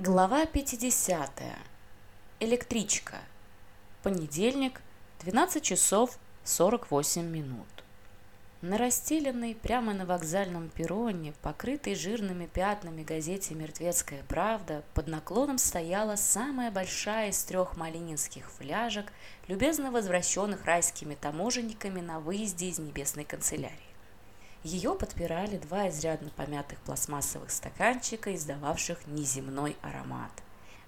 Глава 50. Электричка. Понедельник, 12 часов 48 минут. На расстеленной прямо на вокзальном перроне, покрытой жирными пятнами газете «Мертвецкая правда», под наклоном стояла самая большая из трех малининских фляжек, любезно возвращенных райскими таможенниками на выезде из небесной канцелярии. Ее подпирали два изрядно помятых пластмассовых стаканчика, издававших неземной аромат.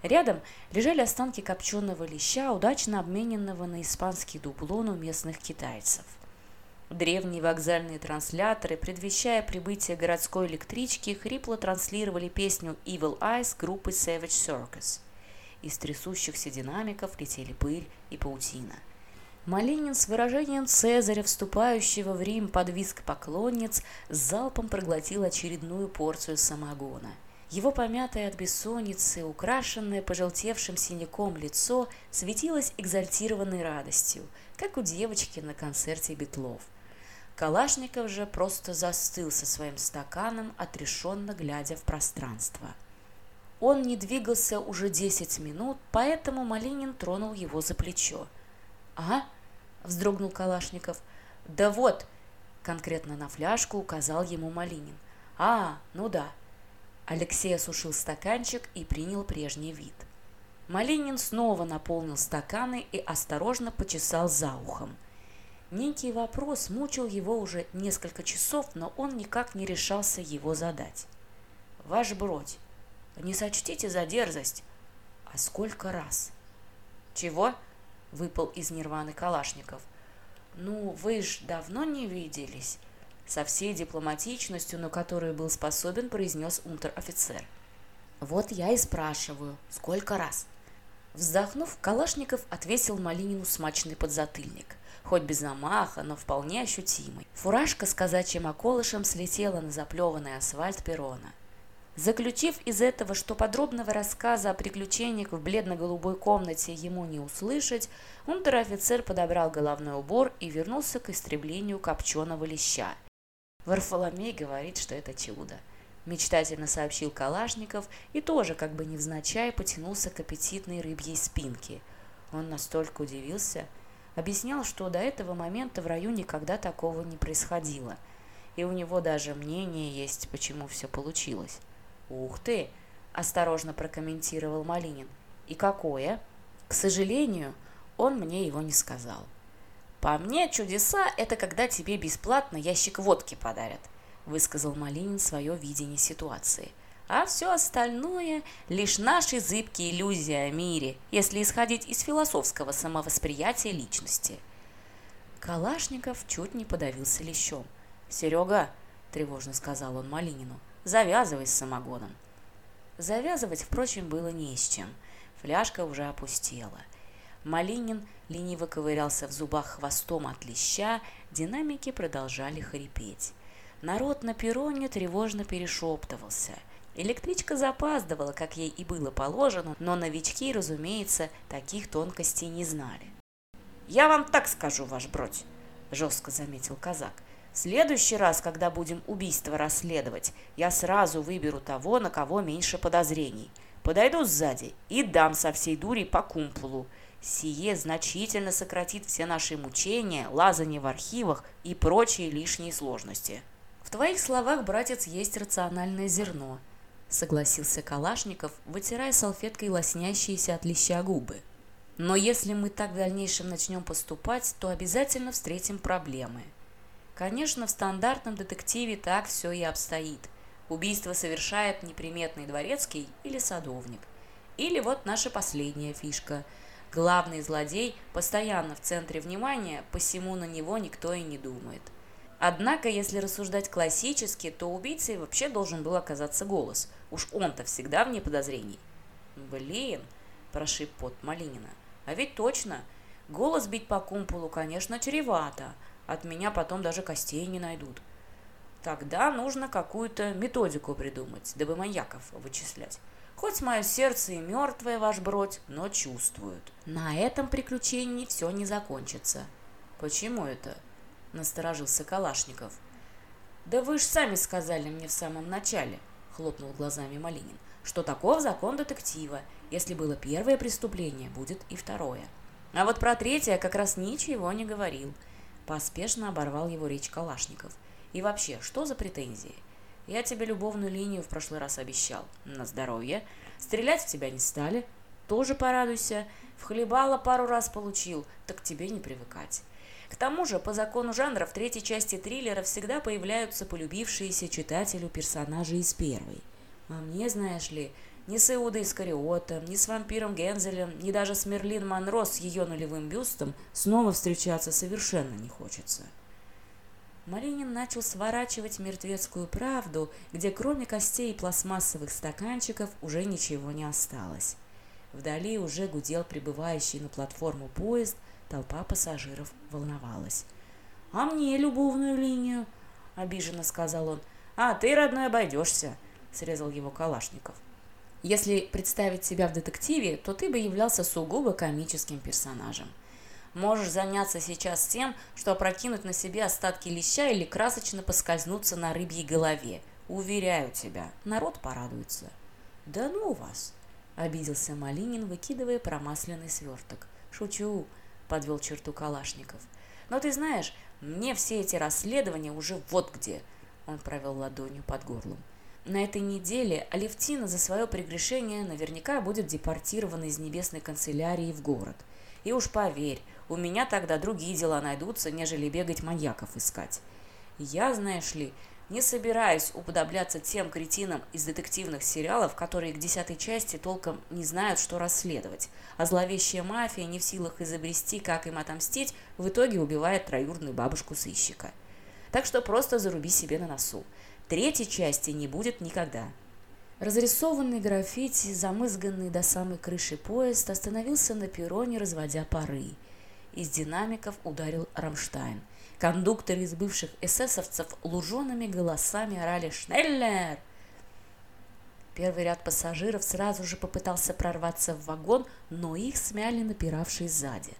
Рядом лежали останки копченого леща, удачно обмененного на испанский дублон у местных китайцев. Древние вокзальные трансляторы, предвещая прибытие городской электрички, хрипло транслировали песню «Evil Eyes» группы Savage Circus. Из трясущихся динамиков летели пыль и паутина – Малинин с выражением Цезаря, вступающего в Рим под виск поклонниц, залпом проглотил очередную порцию самогона. Его помятое от бессонницы, украшенное пожелтевшим синяком лицо светилось экзальтированной радостью, как у девочки на концерте Бетлов. Калашников же просто застыл со своим стаканом, отрешенно глядя в пространство. Он не двигался уже десять минут, поэтому Малинин тронул его за плечо. А? «А?» – вздрогнул Калашников. «Да вот!» – конкретно на фляжку указал ему Малинин. «А, ну да». Алексей осушил стаканчик и принял прежний вид. Малинин снова наполнил стаканы и осторожно почесал за ухом. Некий вопрос мучил его уже несколько часов, но он никак не решался его задать. «Ваш бродь, не сочтите за дерзость. А сколько раз?» «Чего?» — выпал из нирваны Калашников. «Ну, вы ж давно не виделись?» Со всей дипломатичностью, на которую был способен, произнес унтер-офицер. «Вот я и спрашиваю, сколько раз?» Вздохнув, Калашников отвесил Малинину смачный подзатыльник. Хоть без замаха, но вполне ощутимый. Фуражка с казачьим околышем слетела на заплеванный асфальт перрона. Заключив из этого, что подробного рассказа о приключениях в бледно-голубой комнате ему не услышать, унтер-офицер подобрал головной убор и вернулся к истреблению копченого леща. Варфоломей говорит, что это чудо. Мечтательно сообщил Калашников и тоже, как бы невзначай, потянулся к аппетитной рыбьей спинке. Он настолько удивился, объяснял, что до этого момента в раю никогда такого не происходило. И у него даже мнение есть, почему все получилось. «Ух ты!» – осторожно прокомментировал Малинин. «И какое?» «К сожалению, он мне его не сказал». «По мне, чудеса – это когда тебе бесплатно ящик водки подарят», – высказал Малинин свое видение ситуации. «А все остальное – лишь наши зыбкие иллюзии о мире, если исходить из философского самовосприятия личности». Калашников чуть не подавился лещом. «Серега», – тревожно сказал он Малинину, – Завязывай с самогоном. Завязывать, впрочем, было не с чем. Фляжка уже опустела. Малинин лениво ковырялся в зубах хвостом от леща, динамики продолжали хрипеть. Народ на перроне тревожно перешептывался. Электричка запаздывала, как ей и было положено, но новички, разумеется, таких тонкостей не знали. «Я вам так скажу, ваш бродь», – жестко заметил казак – в следующий раз, когда будем убийство расследовать, я сразу выберу того, на кого меньше подозрений. Подойду сзади и дам со всей дури по кумпулу. Сие значительно сократит все наши мучения, лазание в архивах и прочие лишние сложности. В твоих словах, братец, есть рациональное зерно, согласился Калашников, вытирая салфеткой лоснящиеся от леща губы. Но если мы так в дальнейшем начнем поступать, то обязательно встретим проблемы – Конечно, в стандартном детективе так все и обстоит. Убийство совершает неприметный дворецкий или садовник. Или вот наша последняя фишка. Главный злодей постоянно в центре внимания, посему на него никто и не думает. Однако, если рассуждать классически, то убийцей вообще должен был оказаться голос. Уж он-то всегда вне подозрений. «Блин!» – прошиб пот Малинина. «А ведь точно! Голос бить по кумпулу, конечно, чревато, от меня потом даже костей не найдут. Тогда нужно какую-то методику придумать, дабы маньяков вычислять. Хоть мое сердце и мертвое, ваш бродь, но чувствуют. На этом приключении все не закончится. Почему это? Насторожился Калашников. Да вы ж сами сказали мне в самом начале, хлопнул глазами Малинин, что таков закон детектива. Если было первое преступление, будет и второе. А вот про третье как раз ничего не говорил. Поспешно оборвал его речь Калашников. И вообще, что за претензии? Я тебе любовную линию в прошлый раз обещал. На здоровье. Стрелять в тебя не стали. Тоже порадуйся. В хлебало пару раз получил, так тебе не привыкать. К тому же, по закону жанра, в третьей части триллера всегда появляются полюбившиеся читателю персонажи из первой. А мне, знаешь ли, ни с Иудой Искариотом, ни с вампиром Гензелем, ни даже с Мерлин Монро с ее нулевым бюстом снова встречаться совершенно не хочется. Малинин начал сворачивать мертвецкую правду, где кроме костей и пластмассовых стаканчиков уже ничего не осталось. Вдали уже гудел прибывающий на платформу поезд, толпа пассажиров волновалась. «А мне любовную линию?» – обиженно сказал он. «А ты, родной, обойдешься», – срезал его Калашников если представить себя в детективе, то ты бы являлся сугубо комическим персонажем. Можешь заняться сейчас тем, что опрокинуть на себе остатки леща или красочно поскользнуться на рыбьей голове. Уверяю тебя, народ порадуется. Да ну вас! Обиделся Малинин, выкидывая промасленный сверток. Шучу, подвел черту Калашников. Но ты знаешь, мне все эти расследования уже вот где. Он провел ладонью под горлом. На этой неделе Алевтина за свое прегрешение наверняка будет депортирована из небесной канцелярии в город. И уж поверь, у меня тогда другие дела найдутся, нежели бегать маньяков искать. Я, знаешь ли, не собираюсь уподобляться тем кретинам из детективных сериалов, которые к десятой части толком не знают, что расследовать, а зловещая мафия не в силах изобрести, как им отомстить, в итоге убивает троюродную бабушку сыщика. Так что просто заруби себе на носу. Третьей части не будет никогда. Разрисованный граффити, замызганный до самой крыши поезд, остановился на перроне, разводя пары. Из динамиков ударил Рамштайн. Кондукторы из бывших эсэсовцев лужеными голосами орали «Шнеллер!». Первый ряд пассажиров сразу же попытался прорваться в вагон, но их смяли напиравшие сзади.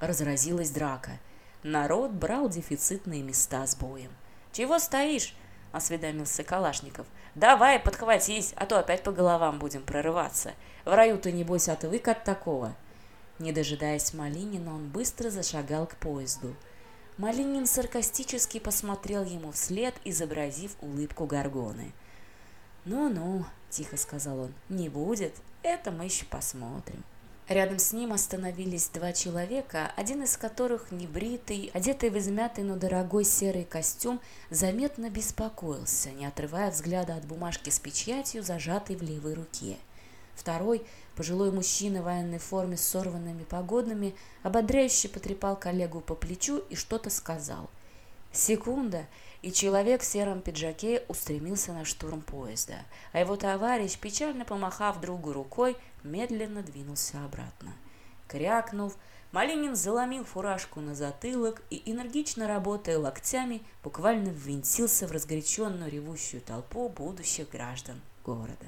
Разразилась драка. Народ брал дефицитные места с боем. «Чего стоишь? осведомился Калашников. Давай, подхватись, а то опять по головам будем прорываться. В раю-то, небось, отвык от такого. Не дожидаясь Малинина, он быстро зашагал к поезду. Малинин саркастически посмотрел ему вслед, изобразив улыбку Гаргоны. «Ну-ну», — тихо сказал он, — «не будет, это мы еще посмотрим». Рядом с ним остановились два человека, один из которых, небритый, одетый в измятый, но дорогой серый костюм, заметно беспокоился, не отрывая взгляда от бумажки с печатью, зажатой в левой руке. Второй, пожилой мужчина в военной форме с сорванными погодными, ободряюще потрепал коллегу по плечу и что-то сказал. Секунда — и человек в сером пиджаке устремился на штурм поезда, а его товарищ, печально помахав другу рукой, медленно двинулся обратно. Крякнув, Малинин заломил фуражку на затылок и, энергично работая локтями, буквально ввинтился в разгоряченную ревущую толпу будущих граждан города.